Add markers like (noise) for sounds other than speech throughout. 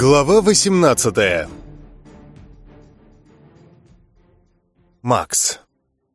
Глава 18 Макс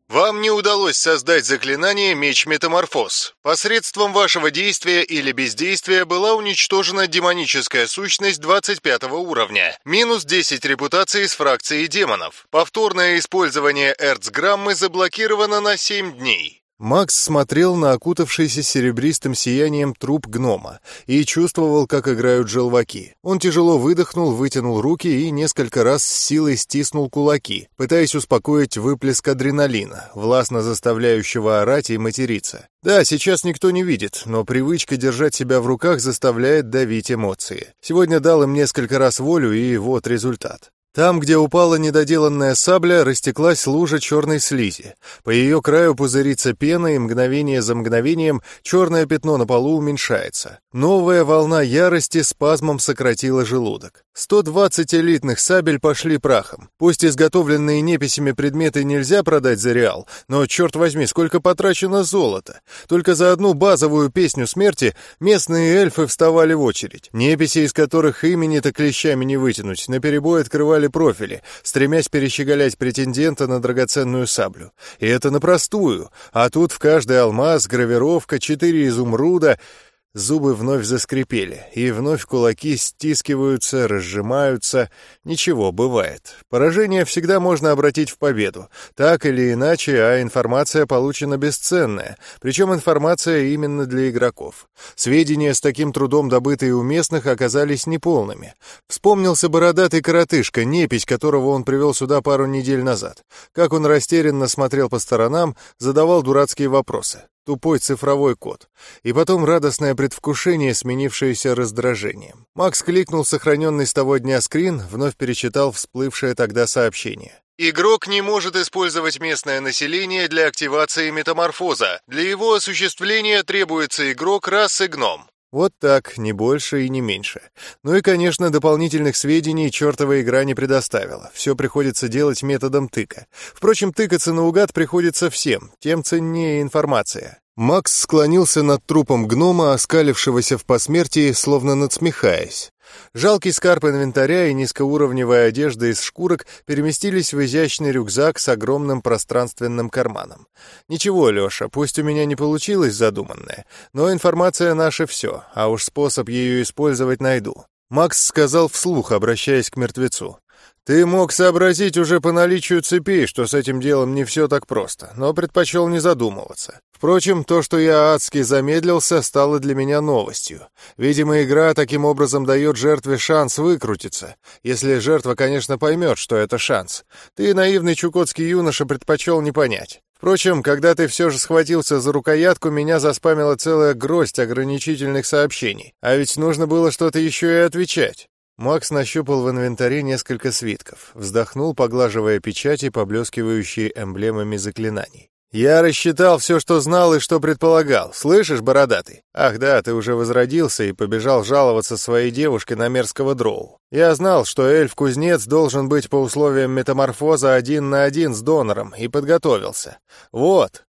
Вам не удалось создать заклинание «Меч-метаморфоз». Посредством вашего действия или бездействия была уничтожена демоническая сущность 25 уровня. Минус 10 репутации с фракцией демонов. Повторное использование эрцграммы заблокировано на 7 дней. Макс смотрел на окутавшийся серебристым сиянием труп гнома и чувствовал, как играют желваки. Он тяжело выдохнул, вытянул руки и несколько раз с силой стиснул кулаки, пытаясь успокоить выплеск адреналина, властно заставляющего орать и материться. Да, сейчас никто не видит, но привычка держать себя в руках заставляет давить эмоции. Сегодня дал им несколько раз волю, и вот результат. Там, где упала недоделанная сабля, растеклась лужа черной слизи. По ее краю пузырится пена, и мгновение за мгновением черное пятно на полу уменьшается. Новая волна ярости спазмом сократила желудок. 120 элитных сабель пошли прахом. Пусть изготовленные неписями предметы нельзя продать за реал, но, черт возьми, сколько потрачено золота. Только за одну базовую песню смерти местные эльфы вставали в очередь. Неписи, из которых имени-то клещами не вытянуть, наперебой открывали меняли профили, стремясь перещеголять претендента на драгоценную саблю. И это на простую, а тут в каждый алмаз гравировка, четыре изумруда — Зубы вновь заскрипели, и вновь кулаки стискиваются, разжимаются. Ничего, бывает. Поражение всегда можно обратить в победу. Так или иначе, а информация получена бесценная. Причем информация именно для игроков. Сведения с таким трудом добытые у местных оказались неполными. Вспомнился бородатый коротышка, непись которого он привел сюда пару недель назад. Как он растерянно смотрел по сторонам, задавал дурацкие вопросы тупой цифровой код, и потом радостное предвкушение, сменившееся раздражением. Макс кликнул сохраненный с того дня скрин, вновь перечитал всплывшее тогда сообщение. Игрок не может использовать местное население для активации метаморфоза. Для его осуществления требуется игрок расы гном. Вот так, не больше и не меньше. Ну и, конечно, дополнительных сведений чертова игра не предоставила. Все приходится делать методом тыка. Впрочем, тыкаться наугад приходится всем, тем ценнее информация. Макс склонился над трупом гнома, оскалившегося в посмертии, словно надсмехаясь. Жалкий скарб инвентаря и низкоуровневая одежда из шкурок переместились в изящный рюкзак с огромным пространственным карманом. «Ничего, Леша, пусть у меня не получилось задуманное, но информация наша все, а уж способ ее использовать найду». Макс сказал вслух, обращаясь к мертвецу. Ты мог сообразить уже по наличию цепей, что с этим делом не все так просто, но предпочел не задумываться. Впрочем, то, что я адски замедлился, стало для меня новостью. Видимо, игра таким образом дает жертве шанс выкрутиться, если жертва, конечно, поймет, что это шанс. Ты, наивный чукотский юноша, предпочел не понять. Впрочем, когда ты все же схватился за рукоятку, меня заспамила целая гроздь ограничительных сообщений. А ведь нужно было что-то еще и отвечать. Макс нащупал в инвентаре несколько свитков, вздохнул, поглаживая печати, поблескивающие эмблемами заклинаний. «Я рассчитал все, что знал и что предполагал. Слышишь, бородатый? Ах да, ты уже возродился и побежал жаловаться своей девушке на мерзкого дроу. Я знал, что эльф-кузнец должен быть по условиям метаморфоза один на один с донором, и подготовился. Вот».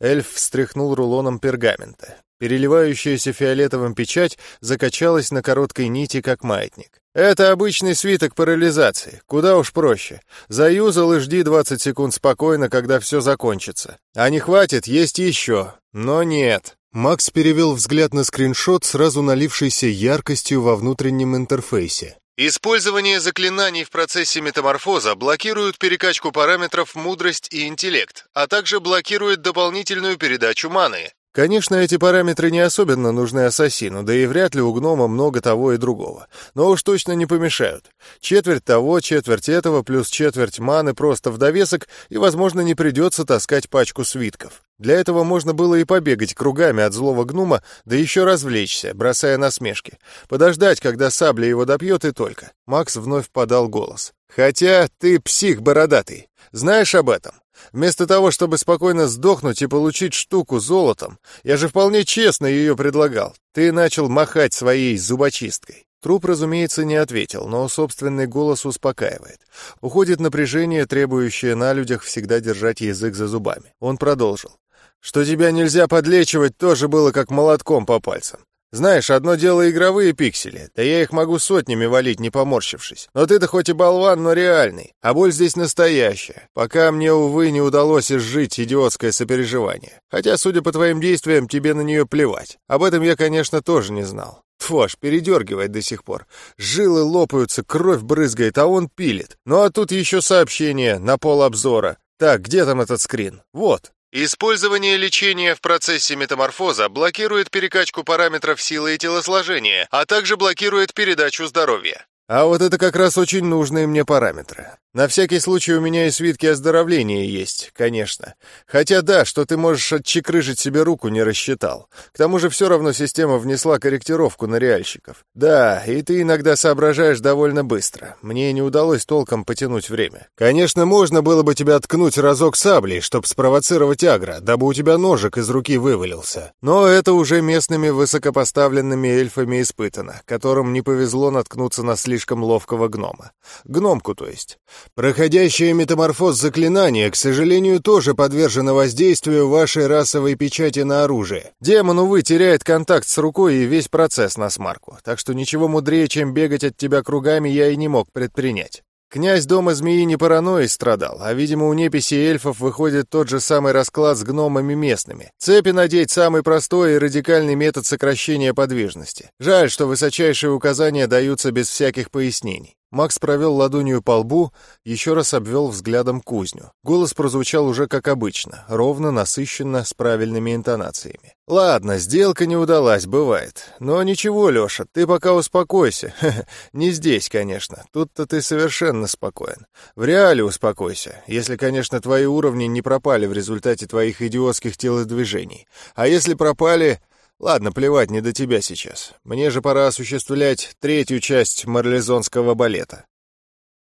Эльф встряхнул рулоном пергамента. Переливающаяся фиолетовым печать закачалась на короткой нити, как маятник. «Это обычный свиток парализации. Куда уж проще. Заюзал и жди 20 секунд спокойно, когда все закончится. А не хватит, есть еще. Но нет». Макс перевел взгляд на скриншот, сразу налившийся яркостью во внутреннем интерфейсе. Использование заклинаний в процессе метаморфоза блокирует перекачку параметров мудрость и интеллект, а также блокирует дополнительную передачу маны. Конечно, эти параметры не особенно нужны ассасину, да и вряд ли у гнома много того и другого. Но уж точно не помешают. Четверть того, четверть этого, плюс четверть маны просто в довесок, и, возможно, не придется таскать пачку свитков. Для этого можно было и побегать кругами от злого гнума, да еще развлечься, бросая насмешки. Подождать, когда сабля его допьет, и только. Макс вновь подал голос. «Хотя ты псих бородатый. Знаешь об этом? Вместо того, чтобы спокойно сдохнуть и получить штуку золотом, я же вполне честно ее предлагал. Ты начал махать своей зубочисткой. Труп, разумеется, не ответил, но собственный голос успокаивает. Уходит напряжение, требующее на людях всегда держать язык за зубами. Он продолжил. «Что тебя нельзя подлечивать, тоже было как молотком по пальцам. Знаешь, одно дело игровые пиксели, да я их могу сотнями валить, не поморщившись. Но ты-то хоть и болван, но реальный, а боль здесь настоящая. Пока мне, увы, не удалось изжить идиотское сопереживание. Хотя, судя по твоим действиям, тебе на нее плевать. Об этом я, конечно, тоже не знал. Фу, аж передергивает до сих пор. Жилы лопаются, кровь брызгает, а он пилит. Ну а тут еще сообщение на пол обзора. Так, где там этот скрин? Вот. Использование лечения в процессе метаморфоза блокирует перекачку параметров силы и телосложения, а также блокирует передачу здоровья. А вот это как раз очень нужные мне параметры. На всякий случай у меня и свитки оздоровления есть, конечно. Хотя да, что ты можешь отчекрыжить себе руку, не рассчитал. К тому же все равно система внесла корректировку на реальщиков. Да, и ты иногда соображаешь довольно быстро. Мне не удалось толком потянуть время. Конечно, можно было бы тебя ткнуть разок саблей, чтобы спровоцировать агро, дабы у тебя ножик из руки вывалился. Но это уже местными высокопоставленными эльфами испытано, которым не повезло наткнуться на слишком ловкого гнома. Гномку, то есть. Проходящее метаморфоз заклинания, к сожалению, тоже подвержено воздействию вашей расовой печати на оружие. Демон, увы, теряет контакт с рукой и весь процесс на смарку, так что ничего мудрее, чем бегать от тебя кругами, я и не мог предпринять. Князь дома змеи не паранойей страдал, а, видимо, у неписи эльфов выходит тот же самый расклад с гномами местными. Цепи надеть — самый простой и радикальный метод сокращения подвижности. Жаль, что высочайшие указания даются без всяких пояснений. Макс провел ладонью по лбу, еще раз обвел взглядом кузню. Голос прозвучал уже как обычно, ровно, насыщенно, с правильными интонациями. «Ладно, сделка не удалась, бывает. Но ничего, Леша, ты пока успокойся. (laughs) Не здесь, конечно. Тут-то ты совершенно спокоен. В реале успокойся, если, конечно, твои уровни не пропали в результате твоих идиотских телодвижений. А если пропали, Ладно, плевать, не до тебя сейчас. Мне же пора осуществлять третью часть марлезонского балета.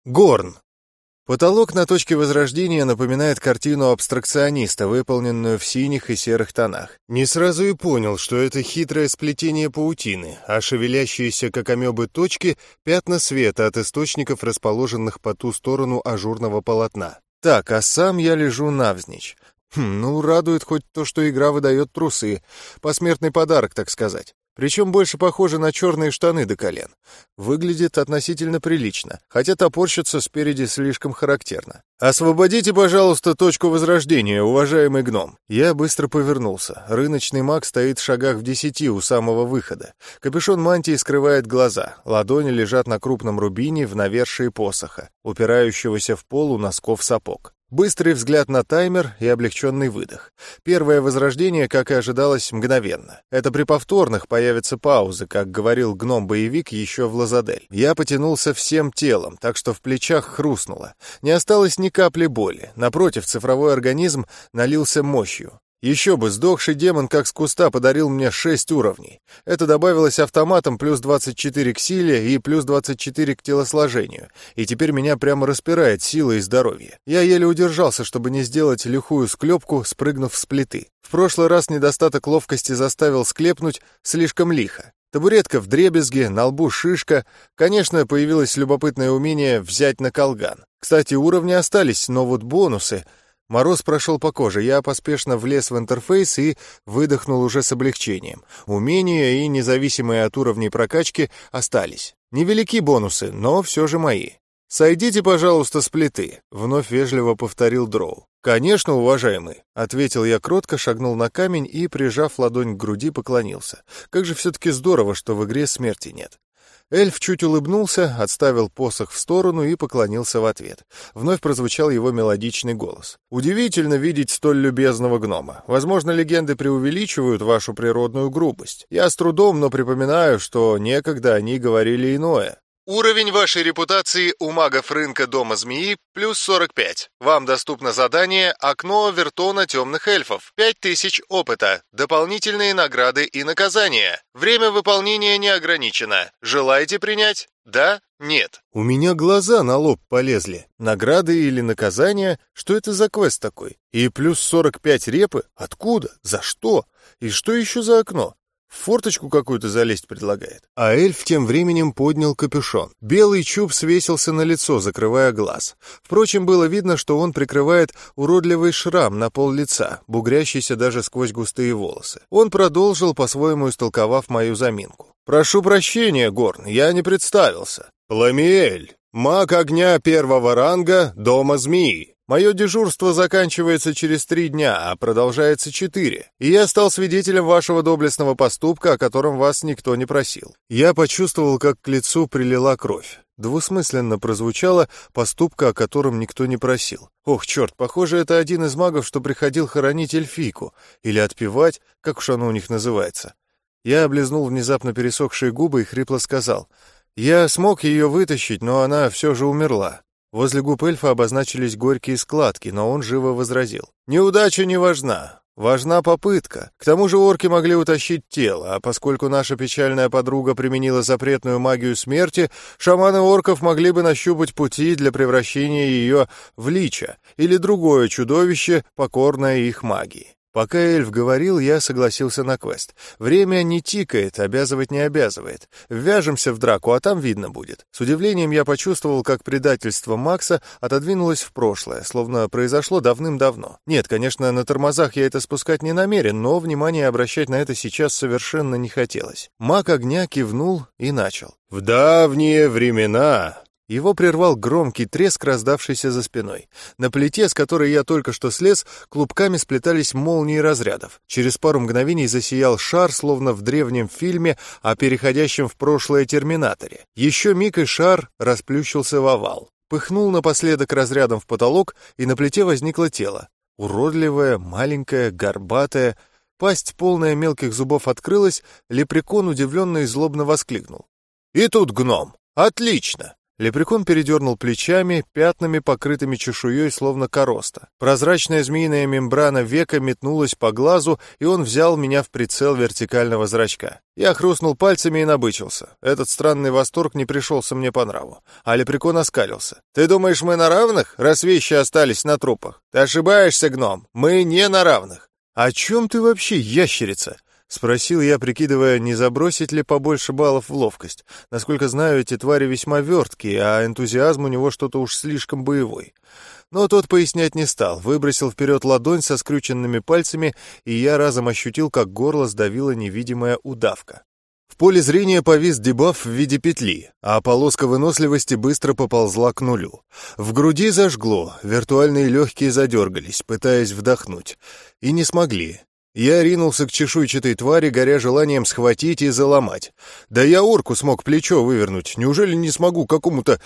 Горн. Потолок на точке возрождения напоминает картину абстракциониста, выполненную в синих и серых тонах. Не сразу и понял, что это хитрое сплетение паутины, а шевелящиеся, как амебы, точки — пятна света от источников, расположенных по ту сторону ажурного полотна. Так, а сам я лежу навзничь. Хм, ну, радует хоть то, что игра выдает трусы. Посмертный подарок, так сказать. Причем больше похоже на черные штаны до колен. Выглядит относительно прилично, хотя топорщится спереди слишком характерно. «Освободите, пожалуйста, точку возрождения, уважаемый гном». Я быстро повернулся. Рыночный маг стоит в шагах в десяти у самого выхода. Капюшон мантии скрывает глаза. Ладони лежат на крупном рубине в навершии посоха, упирающегося в пол у носков сапог. Быстрый взгляд на таймер и облегченный выдох. Первое возрождение, как и ожидалось, мгновенно. Это при повторных появятся паузы, как говорил гном-боевик еще в Лазадель. Я потянулся всем телом, так что в плечах хрустнуло. Не осталось ни капли боли. Напротив, цифровой организм налился мощью. Еще бы, сдохший демон как с куста подарил мне 6 уровней. Это добавилось автоматом плюс 24 к силе и плюс 24 к телосложению. И теперь меня прямо распирает сила и здоровье. Я еле удержался, чтобы не сделать лихую склепку, спрыгнув с плиты. В прошлый раз недостаток ловкости заставил склепнуть слишком лихо. Табуретка в дребезге, на лбу шишка. Конечно, появилось любопытное умение взять на колган. Кстати, уровни остались, но вот бонусы — Мороз прошел по коже, я поспешно влез в интерфейс и выдохнул уже с облегчением. Умения и независимые от уровней прокачки остались. Невелики бонусы, но все же мои. «Сойдите, пожалуйста, с плиты», — вновь вежливо повторил Дроу. «Конечно, уважаемый», — ответил я кротко, шагнул на камень и, прижав ладонь к груди, поклонился. «Как же все-таки здорово, что в игре смерти нет». Эльф чуть улыбнулся, отставил посох в сторону и поклонился в ответ. Вновь прозвучал его мелодичный голос. «Удивительно видеть столь любезного гнома. Возможно, легенды преувеличивают вашу природную грубость. Я с трудом, но припоминаю, что некогда они говорили иное. Уровень вашей репутации у магов рынка Дома Змеи плюс 45. Вам доступно задание «Окно Вертона темных эльфов». 5000 опыта. Дополнительные награды и наказания. Время выполнения не ограничено. Желаете принять? Да? Нет. У меня глаза на лоб полезли. Награды или наказания? Что это за квест такой? И плюс 45 репы? Откуда? За что? И что еще за окно? В форточку какую-то залезть предлагает. А эльф тем временем поднял капюшон. Белый чуб свесился на лицо, закрывая глаз. Впрочем, было видно, что он прикрывает уродливый шрам на пол лица, бугрящийся даже сквозь густые волосы. Он продолжил, по-своему истолковав мою заминку. «Прошу прощения, Горн, я не представился. Пламиэль, маг огня первого ранга Дома Змеи. Мое дежурство заканчивается через три дня, а продолжается четыре, и я стал свидетелем вашего доблестного поступка, о котором вас никто не просил. Я почувствовал, как к лицу прилила кровь. Двусмысленно прозвучало поступка, о котором никто не просил. Ох, черт, похоже, это один из магов, что приходил хоронить эльфийку, или отпевать, как уж оно у них называется. Я облизнул внезапно пересохшие губы и хрипло сказал, «Я смог ее вытащить, но она все же умерла. Возле губ эльфа обозначились горькие складки, но он живо возразил. «Неудача не важна. Важна попытка. К тому же орки могли утащить тело, а поскольку наша печальная подруга применила запретную магию смерти, шаманы орков могли бы нащупать пути для превращения ее в лича или другое чудовище, покорное их магии. Пока эльф говорил, я согласился на квест. Время не тикает, обязывать не обязывает. Ввяжемся в драку, а там видно будет. С удивлением я почувствовал, как предательство Макса отодвинулось в прошлое, словно произошло давным-давно. Нет, конечно, на тормозах я это спускать не намерен, но внимание обращать на это сейчас совершенно не хотелось. Маг огня кивнул и начал. «В давние времена его прервал громкий треск, раздавшийся за спиной. На плите, с которой я только что слез, клубками сплетались молнии разрядов. Через пару мгновений засиял шар, словно в древнем фильме о переходящем в прошлое терминаторе. Еще миг и шар расплющился в овал. Пыхнул напоследок разрядом в потолок, и на плите возникло тело. Уродливое, маленькое, горбатое. Пасть, полная мелких зубов, открылась, лепрекон удивленно и злобно воскликнул. «И тут гном! Отлично!» Лепрекон передернул плечами, пятнами, покрытыми чешуей, словно короста. Прозрачная змеиная мембрана века метнулась по глазу, и он взял меня в прицел вертикального зрачка. Я хрустнул пальцами и набычился. Этот странный восторг не пришелся мне по нраву. А лепрекон оскалился. «Ты думаешь, мы на равных, раз вещи остались на трупах? Ты ошибаешься, гном. Мы не на равных». «О чем ты вообще, ящерица?» Спросил я, прикидывая, не забросить ли побольше баллов в ловкость. Насколько знаю, эти твари весьма верткие, а энтузиазм у него что-то уж слишком боевой. Но тот пояснять не стал, выбросил вперед ладонь со скрюченными пальцами, и я разом ощутил, как горло сдавила невидимая удавка. В поле зрения повис дебаф в виде петли, а полоска выносливости быстро поползла к нулю. В груди зажгло, виртуальные легкие задергались, пытаясь вдохнуть. И не смогли. Я ринулся к чешуйчатой твари, горя желанием схватить и заломать. Да я орку смог плечо вывернуть. Неужели не смогу какому-то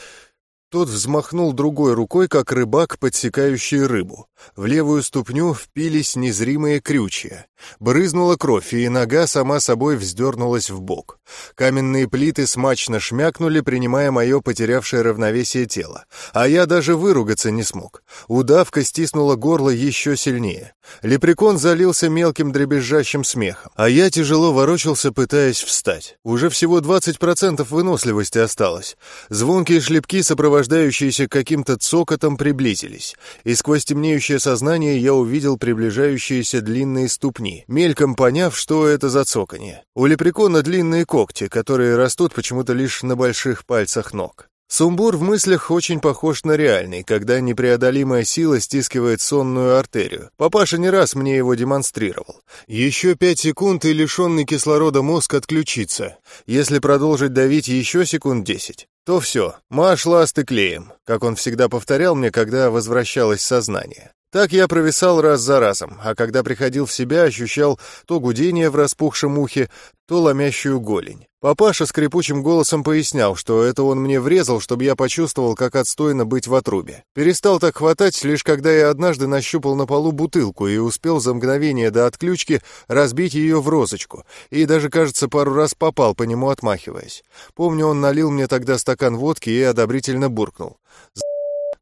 тот взмахнул другой рукой, как рыбак, подсекающий рыбу. В левую ступню впились незримые крючья. Брызнула кровь, и нога сама собой вздернулась в бок. Каменные плиты смачно шмякнули, принимая мое потерявшее равновесие тело. А я даже выругаться не смог. Удавка стиснула горло еще сильнее. Лепрекон залился мелким дребезжащим смехом. А я тяжело ворочался, пытаясь встать. Уже всего 20% выносливости осталось. Звонкие шлепки сопровождающиеся каким-то цокотом, приблизились, и сквозь темнеющее сознание я увидел приближающиеся длинные ступни, мельком поняв, что это за цоканье. У лепрекона длинные когти, которые растут почему-то лишь на больших пальцах ног. Сумбур в мыслях очень похож на реальный, когда непреодолимая сила стискивает сонную артерию. Папаша не раз мне его демонстрировал. Еще пять секунд, и лишенный кислорода мозг отключится. Если продолжить давить еще секунд десять, то все, маш ласты клеем, как он всегда повторял мне, когда возвращалось сознание. Так я провисал раз за разом, а когда приходил в себя, ощущал то гудение в распухшем ухе, то ломящую голень. Папаша скрипучим голосом пояснял, что это он мне врезал, чтобы я почувствовал, как отстойно быть в отрубе. Перестал так хватать, лишь когда я однажды нащупал на полу бутылку и успел за мгновение до отключки разбить ее в розочку, и даже, кажется, пару раз попал по нему, отмахиваясь. Помню, он налил мне тогда стакан водки и одобрительно буркнул.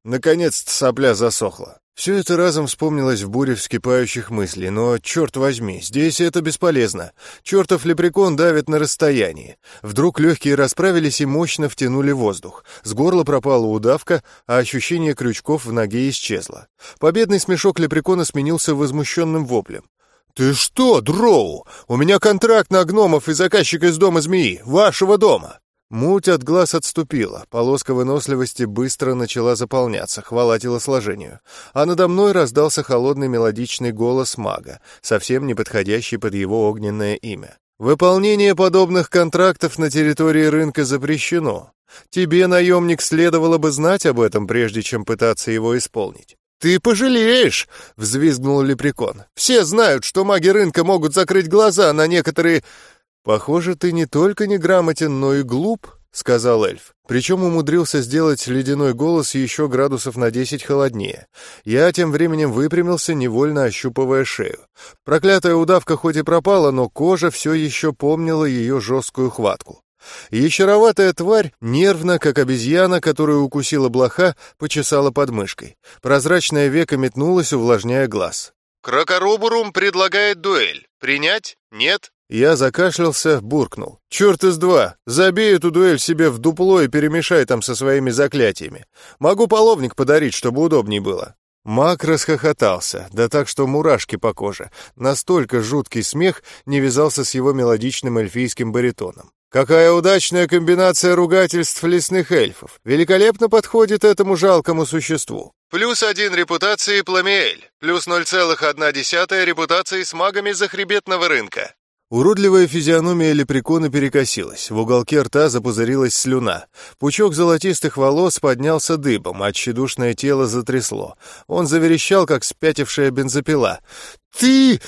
Наконец-то сопля засохла. Все это разом вспомнилось в буре вскипающих мыслей, но, черт возьми, здесь это бесполезно. Чертов лепрекон давит на расстоянии. Вдруг легкие расправились и мощно втянули воздух. С горла пропала удавка, а ощущение крючков в ноге исчезло. Победный смешок лепрекона сменился возмущенным воплем. «Ты что, Дроу? У меня контракт на гномов и заказчик из дома змеи, вашего дома!» Муть от глаз отступила, полоска выносливости быстро начала заполняться, хвала телосложению. А надо мной раздался холодный мелодичный голос мага, совсем не подходящий под его огненное имя. «Выполнение подобных контрактов на территории рынка запрещено. Тебе, наемник, следовало бы знать об этом, прежде чем пытаться его исполнить». «Ты пожалеешь!» — взвизгнул Лепрекон. «Все знают, что маги рынка могут закрыть глаза на некоторые «Похоже, ты не только неграмотен, но и глуп», — сказал эльф. Причем умудрился сделать ледяной голос еще градусов на десять холоднее. Я тем временем выпрямился, невольно ощупывая шею. Проклятая удавка хоть и пропала, но кожа все еще помнила ее жесткую хватку. Ящероватая тварь, нервно, как обезьяна, которую укусила блоха, почесала подмышкой. Прозрачное веко метнулось, увлажняя глаз. «Крокоробурум предлагает дуэль. Принять? Нет? Я закашлялся, буркнул. «Черт из два! Забей эту дуэль себе в дупло и перемешай там со своими заклятиями. Могу половник подарить, чтобы удобней было». Мак расхохотался, да так, что мурашки по коже. Настолько жуткий смех не вязался с его мелодичным эльфийским баритоном. Какая удачная комбинация ругательств лесных эльфов. Великолепно подходит этому жалкому существу. Плюс один репутации Пламиэль, плюс 0,1 репутации с магами захребетного рынка. Уродливая физиономия лепрекона перекосилась, в уголке рта запузырилась слюна. Пучок золотистых волос поднялся дыбом, а тщедушное тело затрясло. Он заверещал, как спятившая бензопила. «Ты!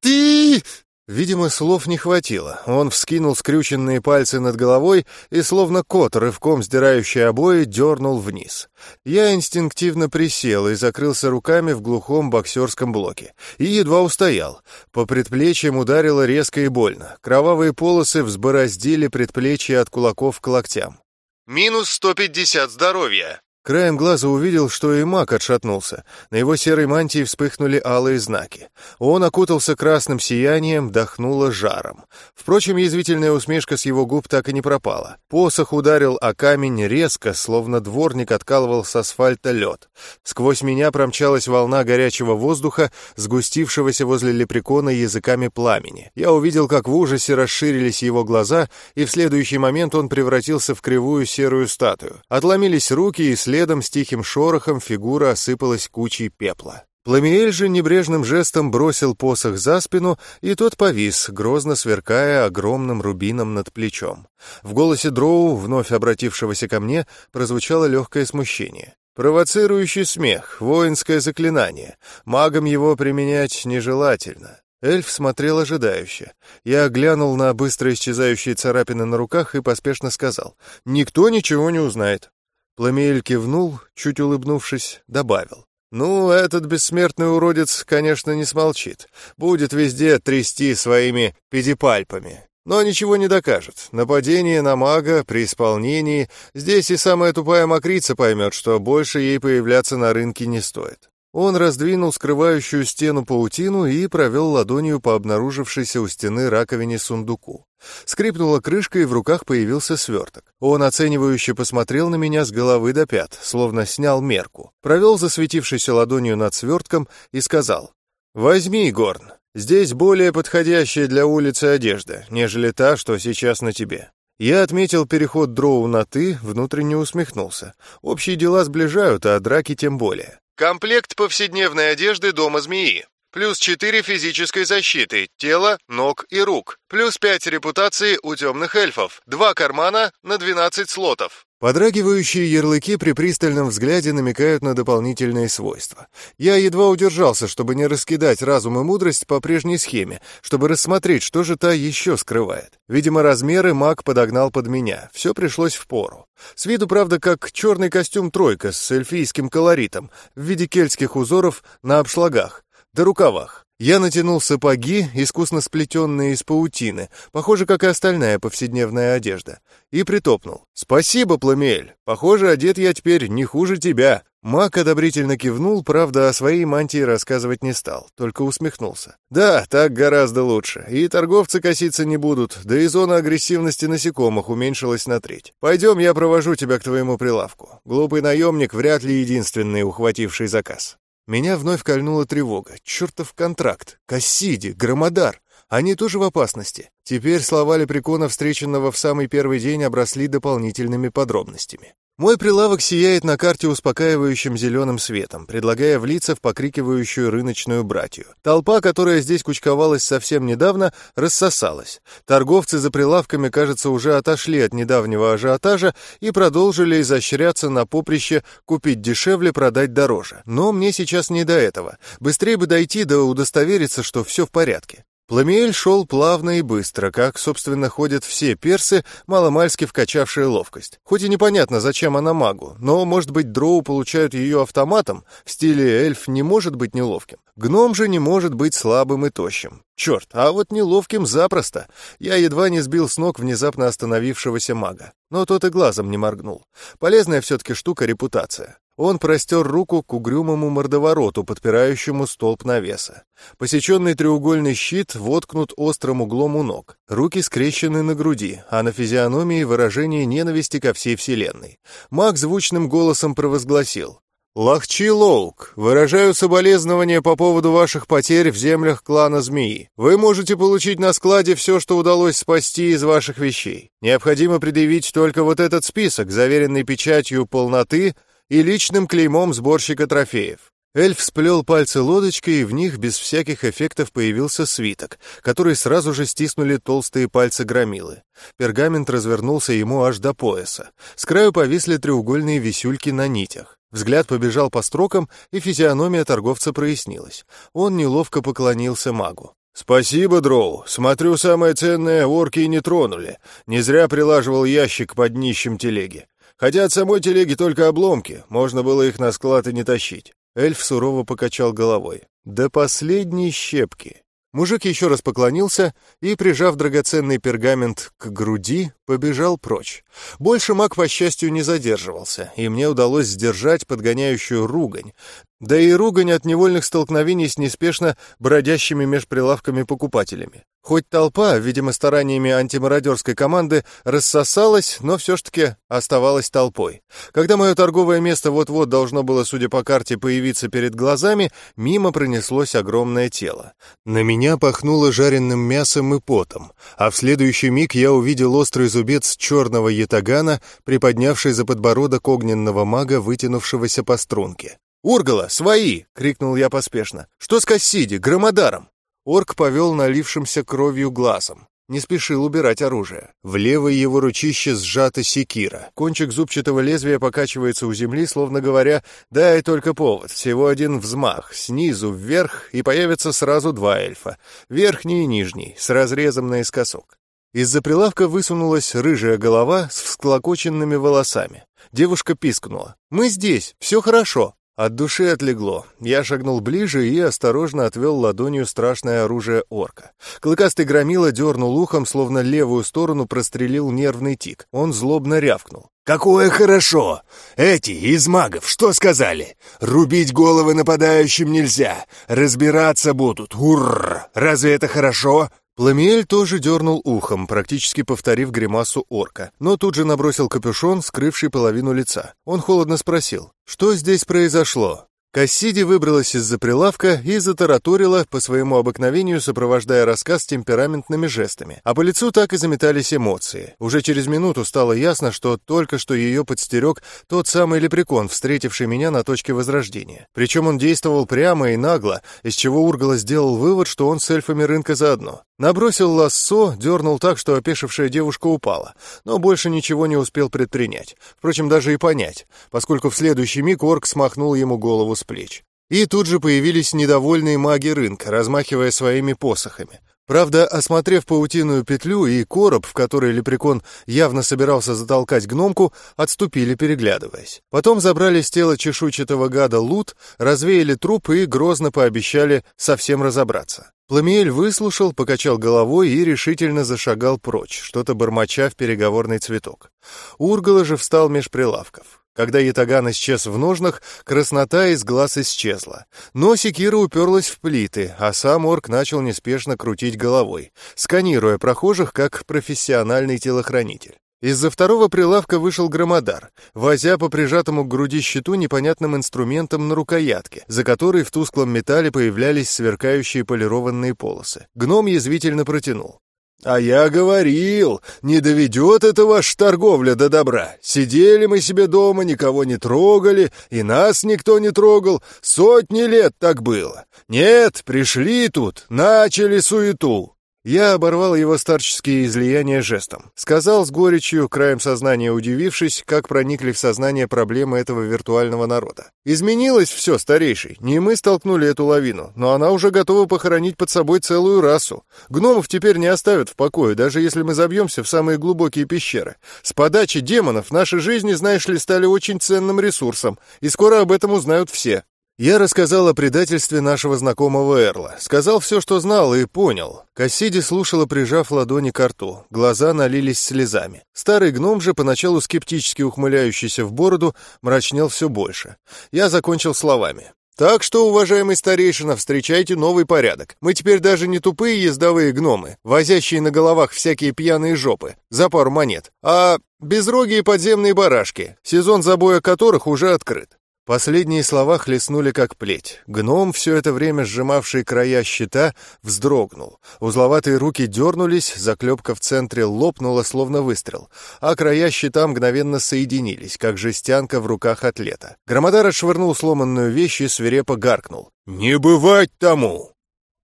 Ты!» Видимо, слов не хватило. Он вскинул скрюченные пальцы над головой и, словно кот, рывком сдирающий обои, дернул вниз. Я инстинктивно присел и закрылся руками в глухом боксерском блоке. И едва устоял. По предплечьям ударило резко и больно. Кровавые полосы взбороздили предплечье от кулаков к локтям. «Минус 150 здоровья», Краем глаза увидел, что и маг отшатнулся. На его серой мантии вспыхнули алые знаки. Он окутался красным сиянием, дохнуло жаром. Впрочем, язвительная усмешка с его губ так и не пропала. Посох ударил о камень резко, словно дворник откалывал с асфальта лед. Сквозь меня промчалась волна горячего воздуха, сгустившегося возле лепрекона языками пламени. Я увидел, как в ужасе расширились его глаза, и в следующий момент он превратился в кривую серую статую. Отломились руки, и след Следом с тихим шорохом фигура осыпалась кучей пепла. Пламиэль же небрежным жестом бросил посох за спину, и тот повис, грозно сверкая огромным рубином над плечом. В голосе Дроу, вновь обратившегося ко мне, прозвучало легкое смущение. Провоцирующий смех, воинское заклинание. Магам его применять нежелательно. Эльф смотрел ожидающе. Я глянул на быстро исчезающие царапины на руках и поспешно сказал. «Никто ничего не узнает. Пламиэль кивнул, чуть улыбнувшись, добавил. «Ну, этот бессмертный уродец, конечно, не смолчит. Будет везде трясти своими педипальпами. Но ничего не докажет. Нападение на мага при исполнении... Здесь и самая тупая мокрица поймет, что больше ей появляться на рынке не стоит. Он раздвинул скрывающую стену паутину и провел ладонью по обнаружившейся у стены раковине сундуку. Скрипнула крышка, и в руках появился сверток. Он оценивающе посмотрел на меня с головы до пят, словно снял мерку. Провел засветившейся ладонью над свертком и сказал, «Возьми, Горн, здесь более подходящая для улицы одежда, нежели та, что сейчас на тебе». Я отметил переход дроу на «ты», внутренне усмехнулся. Общие дела сближают, а драки тем более. Комплект повседневной одежды дома змеи. Плюс 4 физической защиты, тела, ног и рук. Плюс 5 репутации у темных эльфов. Два кармана на 12 слотов. Подрагивающие ярлыки при пристальном взгляде намекают на дополнительные свойства. Я едва удержался, чтобы не раскидать разум и мудрость по прежней схеме, чтобы рассмотреть, что же та еще скрывает. Видимо, размеры маг подогнал под меня. Все пришлось в пору. С виду, правда, как черный костюм «тройка» с эльфийским колоритом в виде кельтских узоров на обшлагах, да рукавах. Я натянул сапоги, искусно сплетенные из паутины, похоже, как и остальная повседневная одежда, и притопнул. «Спасибо, Пламель! Похоже, одет я теперь не хуже тебя!» Мак одобрительно кивнул, правда, о своей мантии рассказывать не стал, только усмехнулся. «Да, так гораздо лучше. И торговцы коситься не будут, да и зона агрессивности насекомых уменьшилась на треть. Пойдем, я провожу тебя к твоему прилавку. Глупый наемник вряд ли единственный, ухвативший заказ». Меня вновь кольнула тревога. Чертов контракт. Кассиди, Громодар. Они тоже в опасности. Теперь слова Лепрекона, встреченного в самый первый день, обросли дополнительными подробностями. Мой прилавок сияет на карте успокаивающим зеленым светом, предлагая влиться в покрикивающую рыночную братью. Толпа, которая здесь кучковалась совсем недавно, рассосалась. Торговцы за прилавками, кажется, уже отошли от недавнего ажиотажа и продолжили изощряться на поприще купить дешевле, продать дороже. Но мне сейчас не до этого. Быстрее бы дойти да удостовериться, что все в порядке. Пламиэль шел плавно и быстро, как, собственно, ходят все персы, маломальски вкачавшие ловкость. Хоть и непонятно, зачем она магу, но, может быть, дроу получают ее автоматом, в стиле эльф не может быть неловким. Гном же не может быть слабым и тощим. Черт, а вот неловким запросто. Я едва не сбил с ног внезапно остановившегося мага. Но тот и глазом не моргнул. Полезная все-таки штука репутация. Он простер руку к угрюмому мордовороту, подпирающему столб навеса. Посеченный треугольный щит воткнут острым углом у ног. Руки скрещены на груди, а на физиономии выражение ненависти ко всей вселенной. Маг звучным голосом провозгласил. «Лахчи Лоук, выражаю соболезнования по поводу ваших потерь в землях клана Змеи. Вы можете получить на складе все, что удалось спасти из ваших вещей. Необходимо предъявить только вот этот список, заверенный печатью полноты и личным клеймом сборщика трофеев. Эльф сплел пальцы лодочкой, и в них без всяких эффектов появился свиток, который сразу же стиснули толстые пальцы громилы. Пергамент развернулся ему аж до пояса. С краю повисли треугольные висюльки на нитях. Взгляд побежал по строкам, и физиономия торговца прояснилась. Он неловко поклонился магу. «Спасибо, Дроу. Смотрю, самое ценное орки и не тронули. Не зря прилаживал ящик под днищем телеги. Хотя от самой телеги только обломки, можно было их на склад и не тащить. Эльф сурово покачал головой. До последней щепки. Мужик еще раз поклонился и, прижав драгоценный пергамент к груди, побежал прочь. Больше маг, по счастью, не задерживался, и мне удалось сдержать подгоняющую ругань, да и ругань от невольных столкновений с неспешно бродящими меж прилавками покупателями. Хоть толпа, видимо, стараниями антимародерской команды, рассосалась, но все ж таки оставалась толпой. Когда мое торговое место вот-вот должно было, судя по карте, появиться перед глазами, мимо пронеслось огромное тело. На меня пахнуло жареным мясом и потом, а в следующий миг я увидел острый зубец черного ятагана, приподнявший за подбородок огненного мага, вытянувшегося по струнке. «Ургала, свои!» — крикнул я поспешно. «Что с Кассиди, громодаром?» Орк повел налившимся кровью глазом. Не спешил убирать оружие. В левой его ручище сжата секира. Кончик зубчатого лезвия покачивается у земли, словно говоря, дай только повод, всего один взмах, снизу вверх, и появятся сразу два эльфа, верхний и нижний, с разрезом наискосок. Из-за прилавка высунулась рыжая голова с всклокоченными волосами. Девушка пискнула. «Мы здесь, все хорошо». От души отлегло. Я шагнул ближе и осторожно отвел ладонью страшное оружие орка. Клыкастый громила дернул ухом, словно левую сторону прострелил нервный тик. Он злобно рявкнул. «Какое хорошо! Эти из магов что сказали? Рубить головы нападающим нельзя! Разбираться будут! Урр! Разве это хорошо?» Пламиэль тоже дернул ухом, практически повторив гримасу орка, но тут же набросил капюшон, скрывший половину лица. Он холодно спросил, что здесь произошло? Кассиди выбралась из-за прилавка и затараторила, по своему обыкновению сопровождая рассказ темпераментными жестами. А по лицу так и заметались эмоции. Уже через минуту стало ясно, что только что ее подстерег тот самый лепрекон, встретивший меня на точке возрождения. Причем он действовал прямо и нагло, из чего Ургала сделал вывод, что он с эльфами рынка заодно. Набросил лассо, дернул так, что опешившая девушка упала, но больше ничего не успел предпринять. Впрочем, даже и понять, поскольку в следующий миг орк смахнул ему голову с плеч. И тут же появились недовольные маги рынка, размахивая своими посохами. Правда, осмотрев паутиную петлю и короб, в который лепрекон явно собирался затолкать гномку, отступили, переглядываясь. Потом забрали с тела чешуйчатого гада лут, развеяли труп и грозно пообещали совсем разобраться. Пламиэль выслушал, покачал головой и решительно зашагал прочь, что-то бормоча в переговорный цветок. Ургала же встал меж прилавков. Когда ятаган исчез в ножнах, краснота из глаз исчезла. Но секира уперлась в плиты, а сам орк начал неспешно крутить головой, сканируя прохожих как профессиональный телохранитель. Из-за второго прилавка вышел громодар, возя по прижатому к груди щиту непонятным инструментом на рукоятке, за которой в тусклом металле появлялись сверкающие полированные полосы. Гном язвительно протянул. «А я говорил, не доведет это ваша торговля до добра. Сидели мы себе дома, никого не трогали, и нас никто не трогал. Сотни лет так было. Нет, пришли тут, начали суету. Я оборвал его старческие излияния жестом. Сказал с горечью, краем сознания удивившись, как проникли в сознание проблемы этого виртуального народа. Изменилось все, старейший. Не мы столкнули эту лавину, но она уже готова похоронить под собой целую расу. Гномов теперь не оставят в покое, даже если мы забьемся в самые глубокие пещеры. С подачи демонов наши жизни, знаешь ли, стали очень ценным ресурсом, и скоро об этом узнают все. Я рассказал о предательстве нашего знакомого Эрла. Сказал все, что знал и понял. Кассиди слушала, прижав ладони к рту. Глаза налились слезами. Старый гном же, поначалу скептически ухмыляющийся в бороду, мрачнел все больше. Я закончил словами. Так что, уважаемый старейшина, встречайте новый порядок. Мы теперь даже не тупые ездовые гномы, возящие на головах всякие пьяные жопы за пару монет, а безрогие подземные барашки, сезон забоя которых уже открыт. Последние слова хлестнули как плеть. Гном, все это время сжимавший края щита, вздрогнул. Узловатые руки дернулись, заклепка в центре лопнула, словно выстрел, а края щита мгновенно соединились, как жестянка в руках атлета. Громодар отшвырнул сломанную вещь и свирепо гаркнул. «Не бывать тому!»